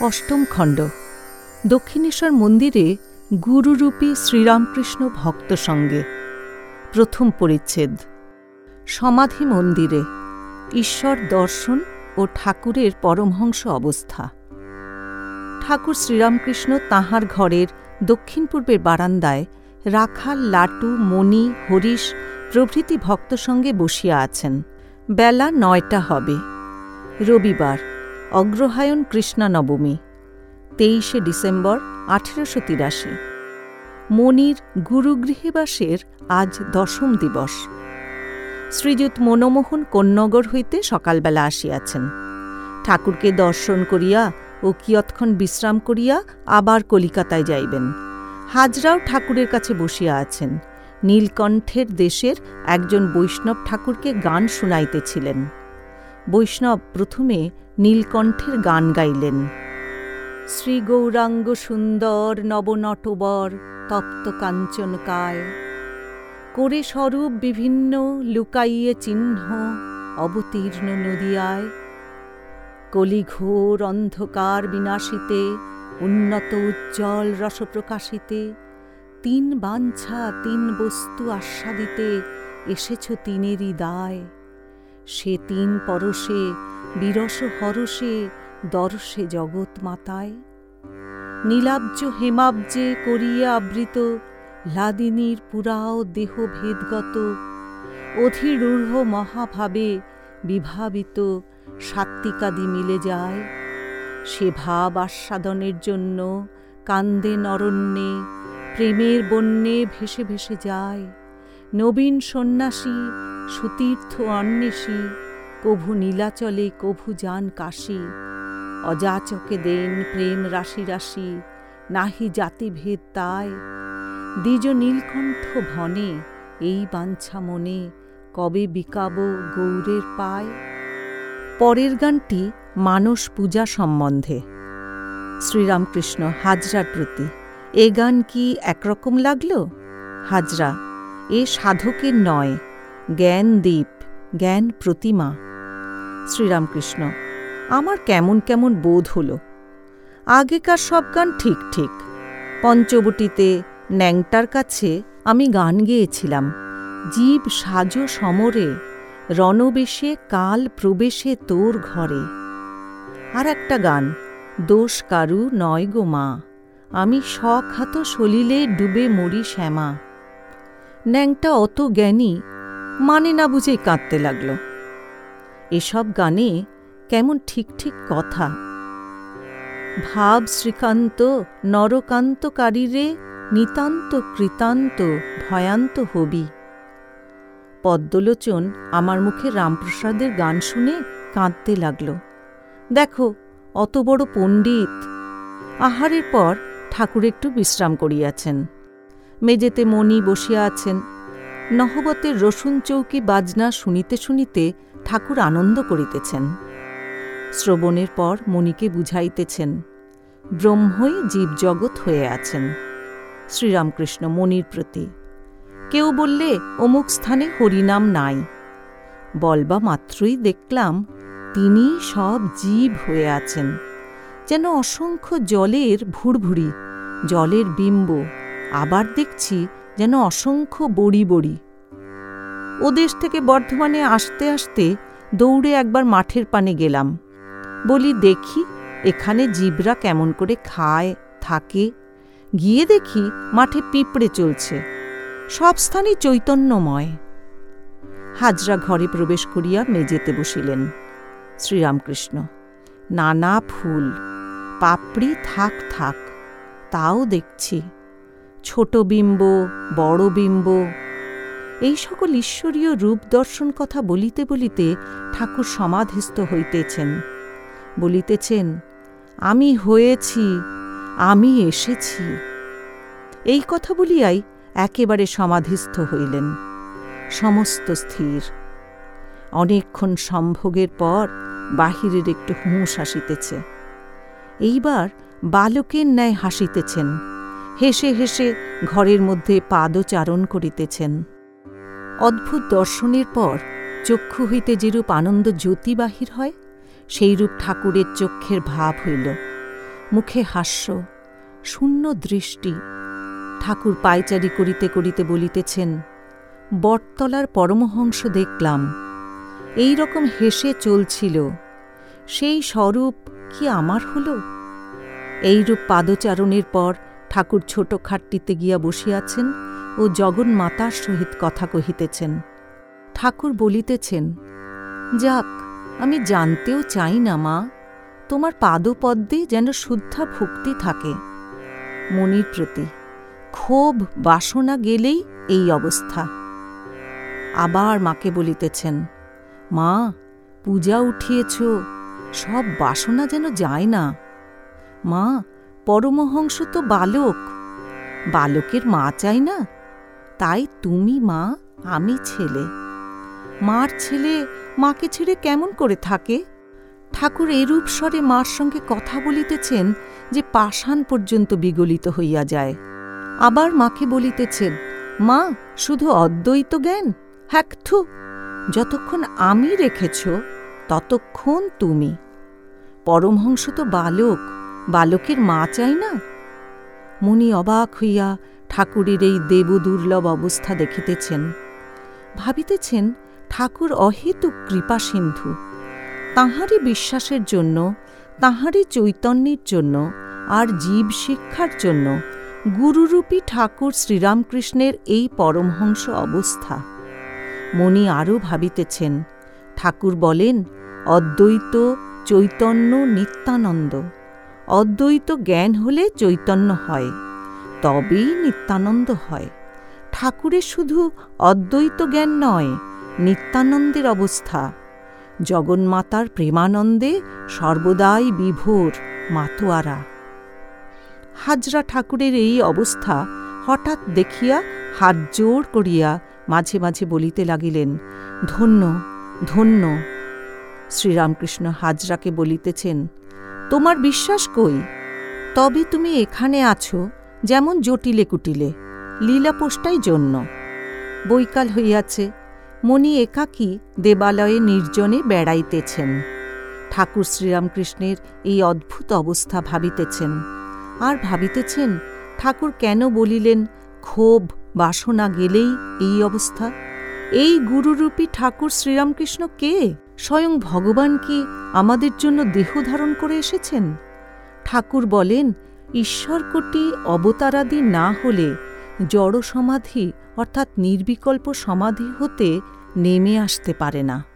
অষ্টম খণ্ড। দক্ষিণেশ্বর মন্দিরে গুরুরূপী শ্রীরামকৃষ্ণ ভক্ত সঙ্গে। প্রথম পরিচ্ছেদ। সমাধি মন্দিরে। ঈশ্বর দর্শন ও ঠাকুরের পরমহংস অবস্থা। ঠাকুর শ্রীরামকৃষ্ণ তাঁহার ঘরের দক্ষিণ পূর্বের বারান্দায় রাখাল, লাটু, মণি, হরিশ প্রভৃতি ভক্ত সঙ্গে বসিয়া আছেন। বেলা নয়টা হবে। রবিবার। অগ্রহায়ণ কৃষ্ণা নবমী তেইশে ডিসেম্বর আঠেরোশো তিরাশি। মনির গুরুগৃহেবাসের আজ দশম দিবস। শ্রীযুত মনমোহন কন্যগর হইতে সকালবেলা আসিয়াছেন। ঠাকুরকে দর্শন করিয়া ও কিয়ৎক্ষণ বিশ্রাম করিয়া আবার কলিকাতায় যাইবেন। হাজরাও ঠাকুরের কাছে বসিয়া আছেন। নীলকণ্ঠের দেশের একজন বৈষ্ণব ঠাকুরকে গান শুনাইতেছিলেন। বৈষ্ণব প্রথমে নীলকণ্ঠের গান গাইলেন। শ্রী গৌরাঙ্গ সুন্দর নবনটবর তপ্ত কাঞ্চনকায় করে স্বরূপ বিভিন্ন লুকাইয়ে চিহ্ন অবতীর্ণ নদিয়ায়। কলিঘোর অন্ধকার বিনাশিতে, উন্নত উজ্জ্বল রসপ্রকাশিতে, তিন বাঞ্ছা, তিন বস্তু আস্বাদিতে এসেছ তিনেরই দায়। সে তিন পরশে বিরস হরষে দর্শে জগৎ মাতায়। নীলাব্জ হেমাব্জে করিয়া আবৃত লাদিনীর পুরাও দেহ ভেদগত। অধীরূঢ় মহাভাবে বিভাবিত সাত্বিকাদি মিলে যায়। সে ভাব আস্বাদনের জন্য কান্দে নরণ্যে, প্রেমের বন্যে ভেসে ভেসে যায়। নবীন সন্ন্যাসী, সুতীর্থ অন্বেষী কভু নীলাচলে কভু যান কাশী। অযাচকে দেন প্রেম রাশি রাশি, নাহি জাতিভেদ তাই। দ্বিজ নীলকণ্ঠ ভনে, এই বাঞ্ছা মনে, কবে বিকাব গৌরের পায়। পরের গানটি মানস পূজা সম্বন্ধে। শ্রীরামকৃষ্ণ হাজরার প্রতি, এ গান কি একরকম লাগল? হাজরা, এ সাধকের নয় জ্ঞান দ্বীপ জ্ঞান প্রতিমা। শ্রীরামকৃষ্ণ, আমার কেমন কেমন বোধ হল। আগেকার সব গান ঠিক ঠিক। পঞ্চবটিতে ন্যাংটার কাছে আমি গান গেয়েছিলাম। জীব সাজো সমরে, রণবেশে, কাল প্রবেশে তোর ঘরে। আর একটা গান, দোষ কারু নয় গো মা, আমি শখাত সলিলে ডুবে মরি শ্যামা। ন্যাংটা অত জ্ঞানী মানে না বুঝেই কাঁদতে লাগল। এসব গানে কেমন ঠিক ঠিক কথা। ভাব শ্রীকান্ত নরকান্তকারীরে নিতান্ত কৃতান্ত, ভয়ান্ত হবি। পদ্মলোচন আমার মুখে রামপ্রসাদের গান শুনে কাঁদতে লাগল। দেখো, অত বড় পণ্ডিত। আহারের পর ঠাকুর একটু বিশ্রাম করিয়াছেন। মেজেতে মণি বসিয়া আছেন। নহবতের রসুন চৌকি বাজনা শুনিতে শুনিতে ঠাকুর আনন্দ করিতেছেন। শ্রবণের পর মণিকে বুঝাইতেছেন, ব্রহ্মই জীবজগৎ হয়ে আছেন। শ্রীরামকৃষ্ণ মণির প্রতি, কেউ বললে অমুক স্থানে হরিনাম নাই। বলবা মাত্রই দেখলাম তিনি সব জীব হয়ে আছেন। যেন অসংখ্য জলের ভুড়ভুড়ি, জলের বিম্ব, আবার দেখছি যেন অসংখ্য বড়ি বড়ি। ওদেশ থেকে বর্ধমানে আসতে আসতে দৌড়ে একবার মাঠের পানে গেলাম। বলি, দেখি, এখানে জীবরা কেমন করে খায়, থাকে। গিয়ে দেখি মাঠে পিঁপড়ে চলছে। সব স্থানই চৈতন্যময়। হাজরা ঘরে প্রবেশ করিয়া মেজেতে বসিলেন। শ্রীরামকৃষ্ণ, নানা ফুল, পাপড়ি থাক থাক, তাও দেখছি। ছোট বিম্ব, বড় বিম্ব এই সকল ঈশ্বরীয় রূপ দর্শন কথা বলিতে বলিতে ঠাকুর সমাধিস্থ হইতেছেন। বলিতেছেন, আমি হয়েছি, আমি এসেছি। এই কথা বলিয়াই একেবারে সমাধিস্থ হইলেন, সমস্ত স্থির। অনেকক্ষণ সম্ভোগের পর বাহিরের একটু হুঁশ আসিতেছে। এইবার বালকের ন্যায় হাসিতেছেন, হেসে হেসে ঘরের মধ্যে পাদচারণ করিতেছেন। অদ্ভুত দর্শনের পর চক্ষু হইতে যেরূপ আনন্দ জ্যোতি বাহির হয়, সেইরূপ ঠাকুরের চক্ষের ভাব হইল। মুখে হাস্য, শূন্য দৃষ্টি ঠাকুর পায়চারি করিতে করিতে বলিতেছেন, বটতলার পরমহংস দেখলাম, এই রকম হেসে চলছিল, সেই স্বরূপ কি আমার হল? এইরূপ পাদচারণের পর ঠাকুর ছোট খাটটিতে গিয়া বসিয়াছেন ও জগন্মাতার সহিত কথা কহিতেছেন। ঠাকুর বলিতেছেন, যাক, আমি জানতেও চাই না মা, তোমার পাদপদ্মে যেন শুদ্ধা ভক্তি থাকে। মনির প্রতি, ক্ষোভ বাসনা গেলেই এই অবস্থা। আবার মাকে বলিতেছেন, মা, পূজা উঠিয়েছ, সব বাসনা যেন যায় না। মা, পরমহংস তো বালক, বালকের মা চাই না? তাই তুমি মা, আমি ছেলে। মার ছেলে মাকে ছেড়ে কেমন করে থাকে? ঠাকুর এরূপ স্বরে মার সঙ্গে কথা বলিতেছেন যে পাষাণ পর্যন্ত বিগলিত হইয়া যায়। আবার মাকে বলিতেছেন, মা, শুধু অদ্বৈত জ্ঞান? হ্যাকথু যতক্ষণ আমি রেখেছ, ততক্ষণ তুমি। পরমহংস তো বালক, বালকের মা চাই না? মুনি অবাক হইয়া ঠাকুরের এই দেবদুর্লভ অবস্থা দেখিতেছেন। ভাবিতেছেন, ঠাকুর অহেতুক কৃপা সিন্ধু তাঁহারই বিশ্বাসের জন্য, তাঁহারই চৈতন্যের জন্য, আর জীব শিক্ষার জন্য গুরুরূপী ঠাকুর শ্রীরামকৃষ্ণের এই পরমহংস অবস্থা। মনি আরও ভাবিতেছেন, ঠাকুর বলেন, অদ্বৈত চৈতন্য নিত্যানন্দ। অদ্বৈত জ্ঞান হলে চৈতন্য হয়। তবেই নিত্যানন্দ হয়। ঠাকুরের শুধু অদ্বৈত জ্ঞান নয়, নিত্যানন্দের অবস্থা। জগন্মাতার প্রেমানন্দে সর্বদাই বিভোর মাতোয়ারা। হাজরা ঠাকুরের এই অবস্থা হঠাৎ দেখিয়া হাত জোর করিয়া মাঝে মাঝে বলিতে লাগিলেন, ধন্য ধন্য। শ্রীরামকৃষ্ণ হাজরাকে বলিতেছেন, তোমার বিশ্বাস কই? তবে তুমি এখানে আছো যেমন জটিলে কুটিলে, লীলাপোষ্টাই জন্য। বৈকাল হইয়াছে, মণি একাকী দেবালয়ে নির্জনে বেড়াইতেছেন। ঠাকুর শ্রীরামকৃষ্ণের এই অদ্ভুত অবস্থা ভাবিতেছেন। আর ভাবিতেছেন, ঠাকুর কেন বলিলেন, ক্ষোভ, বাসনা গেলেই এই অবস্থা? এই গুরুরূপী ঠাকুর শ্রীরামকৃষ্ণ কে? স্বয়ং ভগবান কি আমাদের জন্য দেহ ধারণ করে এসেছেন? ঠাকুর বলেন ঈশ্বরকোটি অবতারাদি না হলে জড় সমাধি অর্থাৎ নির্বিকল্প সমাধি হতে নেমে আসতে পারে না।